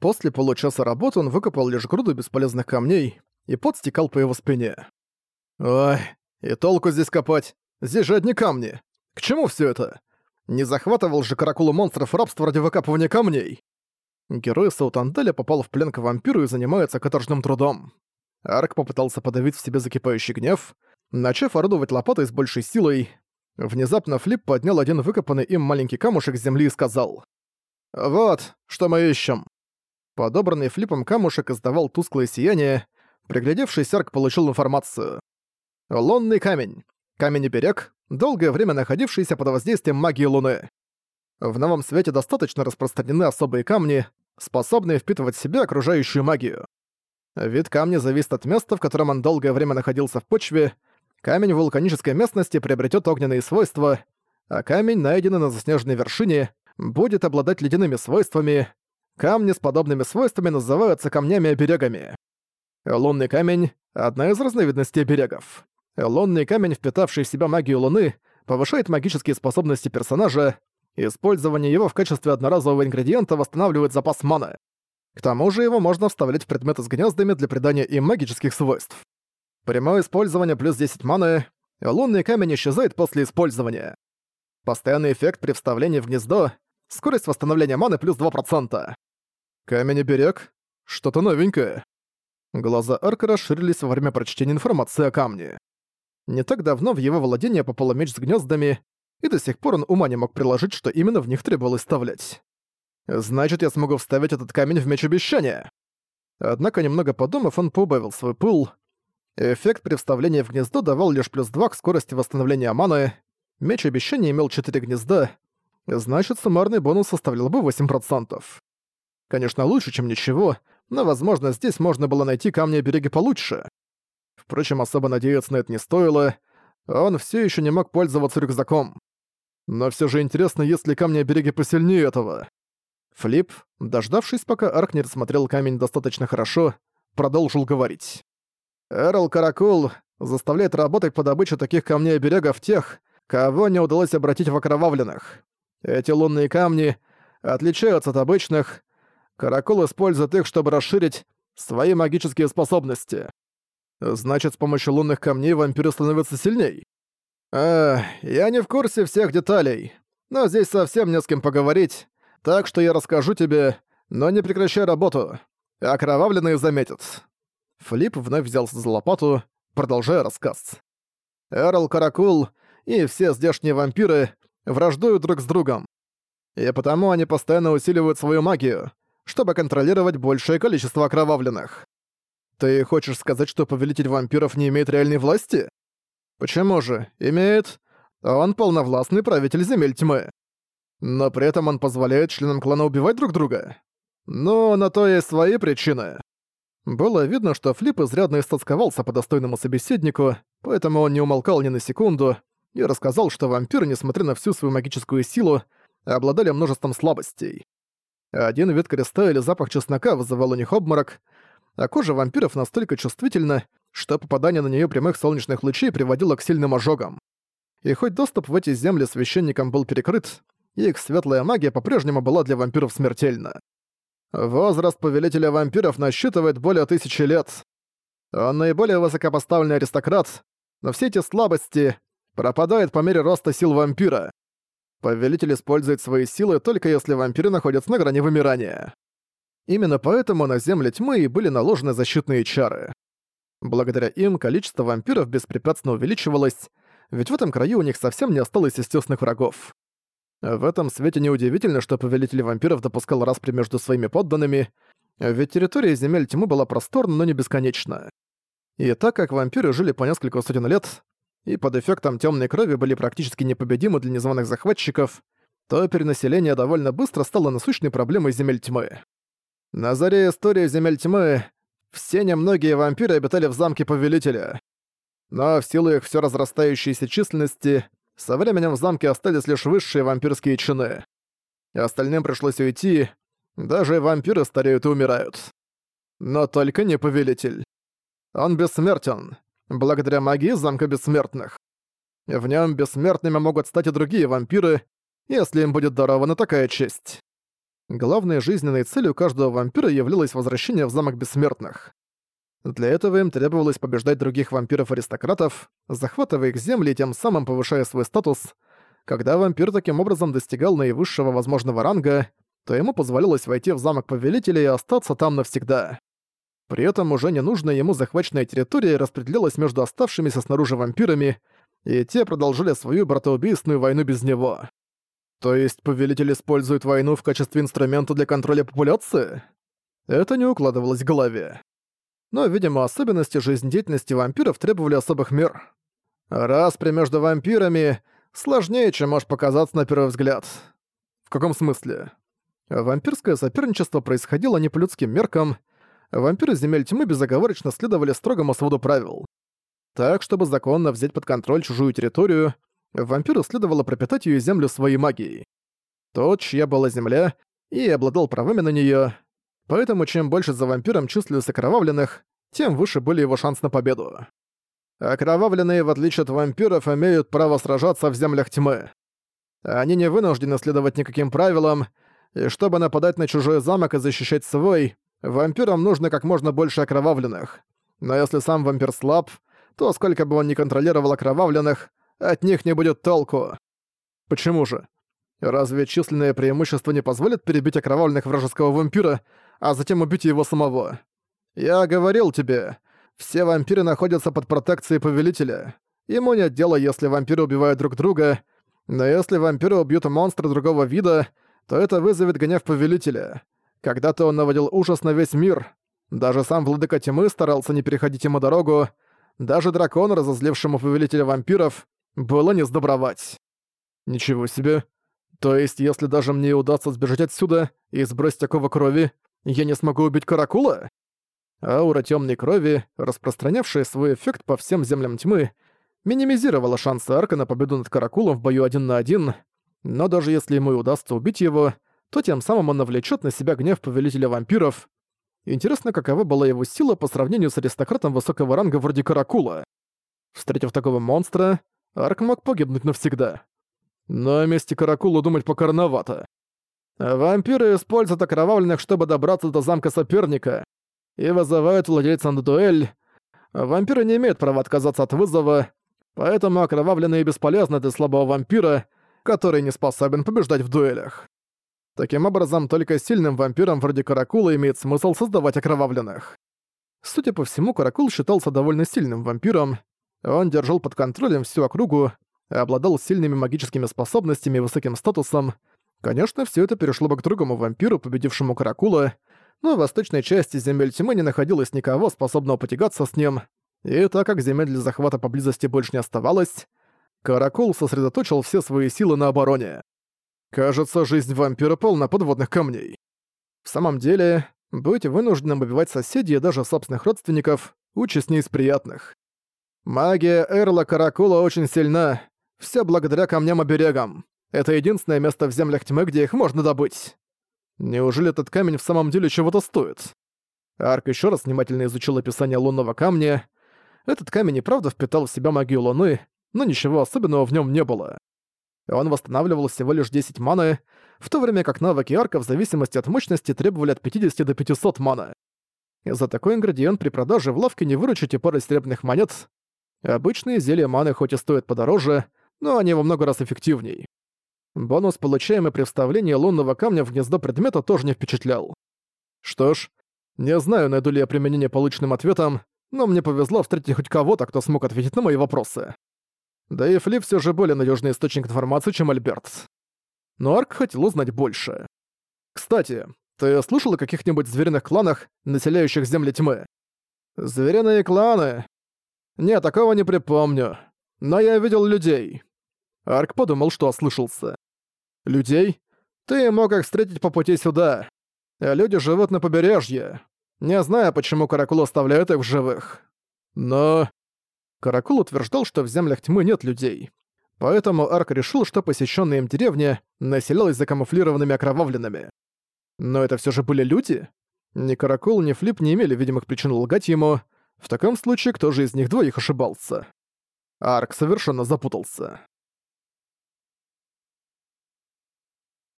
После получаса работы он выкопал лишь груду бесполезных камней, и пот стекал по его спине. «Ой, и толку здесь копать? Здесь же одни камни. К чему все это? Не захватывал же каракулу монстров рабство ради выкапывания камней?» Герой Саутанделя попал в плен к вампиру и занимается каторжным трудом. Арк попытался подавить в себе закипающий гнев, начав орудовать лопатой с большей силой. Внезапно Флип поднял один выкопанный им маленький камушек с земли и сказал «Вот, что мы ищем». Подобранный Флипом камушек издавал тусклое сияние, приглядевшись Арк получил информацию. Лунный камень. Камень-берег, долгое время находившийся под воздействием магии Луны. В новом свете достаточно распространены особые камни, способные впитывать в себя окружающую магию. Вид камня зависит от места, в котором он долгое время находился в почве. Камень в вулканической местности приобретет огненные свойства, а камень, найденный на заснеженной вершине, будет обладать ледяными свойствами. Камни с подобными свойствами называются камнями-оберегами. Лунный камень — одна из разновидностей берегов. Лунный камень, впитавший в себя магию Луны, повышает магические способности персонажа, Использование его в качестве одноразового ингредиента восстанавливает запас маны. К тому же его можно вставлять в предметы с гнездами для придания им магических свойств. Прямое использование плюс 10 маны, лунный камень исчезает после использования. Постоянный эффект при вставлении в гнездо, скорость восстановления маны плюс 2%. Камень берег? Что-то новенькое. Глаза Арка расширились во время прочтения информации о камне. Не так давно в его владение попал меч с гнездами, и до сих пор он ума не мог приложить, что именно в них требовалось вставлять. Значит, я смогу вставить этот камень в меч обещания. Однако, немного подумав, он поубавил свой пыл. Эффект при вставлении в гнездо давал лишь плюс 2 к скорости восстановления маны. Меч обещания имел 4 гнезда, значит, суммарный бонус составлял бы 8%. Конечно, лучше, чем ничего, но, возможно, здесь можно было найти камни береги получше. Впрочем, особо надеяться на это не стоило, он все еще не мог пользоваться рюкзаком. Но все же интересно, есть ли камни береги посильнее этого. Флип, дождавшись, пока Арк не рассмотрел камень достаточно хорошо, продолжил говорить. Эрл Каракул заставляет работать по добыче таких камней берегов тех, кого не удалось обратить в окровавленных. Эти лунные камни отличаются от обычных. Каракул использует их, чтобы расширить свои магические способности. Значит, с помощью лунных камней вампиры становятся сильней. А, я не в курсе всех деталей, но здесь совсем не с кем поговорить, так что я расскажу тебе, но не прекращай работу. Окровавленные заметят». Флип вновь взялся за лопату, продолжая рассказ. Эрл Каракул и все здешние вампиры враждуют друг с другом. И потому они постоянно усиливают свою магию, чтобы контролировать большее количество окровавленных. Ты хочешь сказать, что повелитель вампиров не имеет реальной власти? Почему же? Имеет. Он полновластный правитель земель тьмы. Но при этом он позволяет членам клана убивать друг друга? Ну, на то есть свои причины. Было видно, что Флип изрядно истосковался по достойному собеседнику, поэтому он не умолкал ни на секунду и рассказал, что вампиры, несмотря на всю свою магическую силу, обладали множеством слабостей. Один вид креста или запах чеснока вызывал у них обморок, а кожа вампиров настолько чувствительна, что попадание на нее прямых солнечных лучей приводило к сильным ожогам. И хоть доступ в эти земли священникам был перекрыт, их светлая магия по-прежнему была для вампиров смертельна. Возраст повелителя вампиров насчитывает более тысячи лет. Он наиболее высокопоставленный аристократ, но все эти слабости пропадают по мере роста сил вампира. Повелитель использует свои силы только если вампиры находятся на грани вымирания. Именно поэтому на земле тьмы и были наложены защитные чары. Благодаря им количество вампиров беспрепятственно увеличивалось, ведь в этом краю у них совсем не осталось естественных врагов. В этом свете неудивительно, что повелитель вампиров допускал распри между своими подданными, ведь территория земель тьмы была просторна, но не бесконечна. И так как вампиры жили по несколько сотен лет, и под эффектом темной крови были практически непобедимы для незваных захватчиков, то перенаселение довольно быстро стало насущной проблемой земель тьмы. На заре истории земель тьмы все немногие вампиры обитали в замке Повелителя. Но в силу их все разрастающейся численности, со временем в замке остались лишь высшие вампирские чины. Остальным пришлось уйти, даже вампиры стареют и умирают. Но только не Повелитель. Он бессмертен, благодаря магии замка бессмертных. В нем бессмертными могут стать и другие вампиры, если им будет дарована такая честь. Главной жизненной целью каждого вампира являлось возвращение в замок бессмертных. Для этого им требовалось побеждать других вампиров-аристократов, захватывая их земли тем самым повышая свой статус. Когда вампир таким образом достигал наивысшего возможного ранга, то ему позволялось войти в замок Повелителя и остаться там навсегда. При этом уже ненужная ему захваченная территория распределялась между оставшимися снаружи вампирами, и те продолжили свою братоубийственную войну без него. То есть Повелитель использует войну в качестве инструмента для контроля популяции? Это не укладывалось в голове. Но, видимо, особенности жизнедеятельности вампиров требовали особых мер. Распри между вампирами сложнее, чем может показаться на первый взгляд. В каком смысле? Вампирское соперничество происходило не по людским меркам, вампиры земель тьмы безоговорочно следовали строгому своду правил. Так, чтобы законно взять под контроль чужую территорию, вампиру следовало пропитать ее землю своей магией. Тот, чья была земля, и обладал правами на нее, поэтому чем больше за вампиром числилось окровавленных, тем выше были его шанс на победу. Окровавленные, в отличие от вампиров, имеют право сражаться в землях тьмы. Они не вынуждены следовать никаким правилам, и чтобы нападать на чужой замок и защищать свой, вампирам нужно как можно больше окровавленных. Но если сам вампир слаб, то сколько бы он ни контролировал окровавленных, от них не будет толку. Почему же? Разве численное преимущество не позволит перебить окровавленных вражеского вампира, а затем убить его самого? Я говорил тебе, все вампиры находятся под протекцией Повелителя. Ему нет дела, если вампиры убивают друг друга, но если вампиры убьют монстра другого вида, то это вызовет гнев Повелителя. Когда-то он наводил ужас на весь мир. Даже сам Владыка Тьмы старался не переходить ему дорогу. Даже дракон, разозлившему Повелителя Вампиров, было не сдобровать. Ничего себе. То есть, если даже мне удастся сбежать отсюда и сбросить оковы крови, я не смогу убить Каракула? Аура темной крови, распространявшая свой эффект по всем землям тьмы, минимизировала шансы Арка на победу над Каракулом в бою один на один, но даже если ему удастся убить его, то тем самым он навлечет на себя гнев Повелителя Вампиров. Интересно, какова была его сила по сравнению с аристократом высокого ранга вроде Каракула. Встретив такого монстра, Арк мог погибнуть навсегда. Но о месте Каракула думать пока рановато. Вампиры используют окровавленных, чтобы добраться до замка соперника, и вызывают владельца на дуэль. Вампиры не имеют права отказаться от вызова, поэтому окровавленные бесполезны для слабого вампира — который не способен побеждать в дуэлях. Таким образом, только сильным вампирам вроде Каракула имеет смысл создавать окровавленных. Судя по всему, Каракул считался довольно сильным вампиром, он держал под контролем всю округу, обладал сильными магическими способностями и высоким статусом. Конечно, все это перешло бы к другому вампиру, победившему Каракула, но в восточной части земель тьмы не находилось никого, способного потягаться с ним, и так как земель для захвата поблизости больше не оставалось, Каракул сосредоточил все свои силы на обороне. Кажется, жизнь вампира полна подводных камней. В самом деле, быть вынужденным убивать соседей и даже собственных родственников – участь не из приятных. Магия Эрла Каракула очень сильна, все благодаря камням-оберегам. Это единственное место в землях тьмы, где их можно добыть. Неужели этот камень в самом деле чего-то стоит? Арк еще раз внимательно изучил описание лунного камня. Этот камень и правда впитал в себя магию Луны, но ничего особенного в нем не было. Он восстанавливал всего лишь 10 маны, в то время как навыки арка в зависимости от мощности требовали от 50 до 500 маны. За такой ингредиент при продаже в лавке не выручите пары серебряных монет. Обычные зелья маны хоть и стоят подороже, но они во много раз эффективней. Бонус, получаемый при вставлении лунного камня в гнездо предмета, тоже не впечатлял. Что ж, не знаю, найду ли я применение полученным ответом, но мне повезло встретить хоть кого-то, кто смог ответить на мои вопросы. Да и Флип все же более надежный источник информации, чем Альберт. Но Арк хотел узнать больше. Кстати, ты слышал о каких-нибудь звериных кланах, населяющих земли тьмы? Звериные кланы? Нет, такого не припомню. Но я видел людей. Арк подумал, что ослышался. Людей? Ты мог их встретить по пути сюда. Люди живут на побережье. Не знаю, почему Каракул оставляет их в живых. Но... Каракул утверждал, что в землях тьмы нет людей. Поэтому Арк решил, что посещенная им деревня населялась закамуфлированными окровавленными. Но это все же были люди? Ни Каракул, ни Флип не имели видимых причин лгать ему. В таком случае, кто же из них двоих ошибался? Арк совершенно запутался.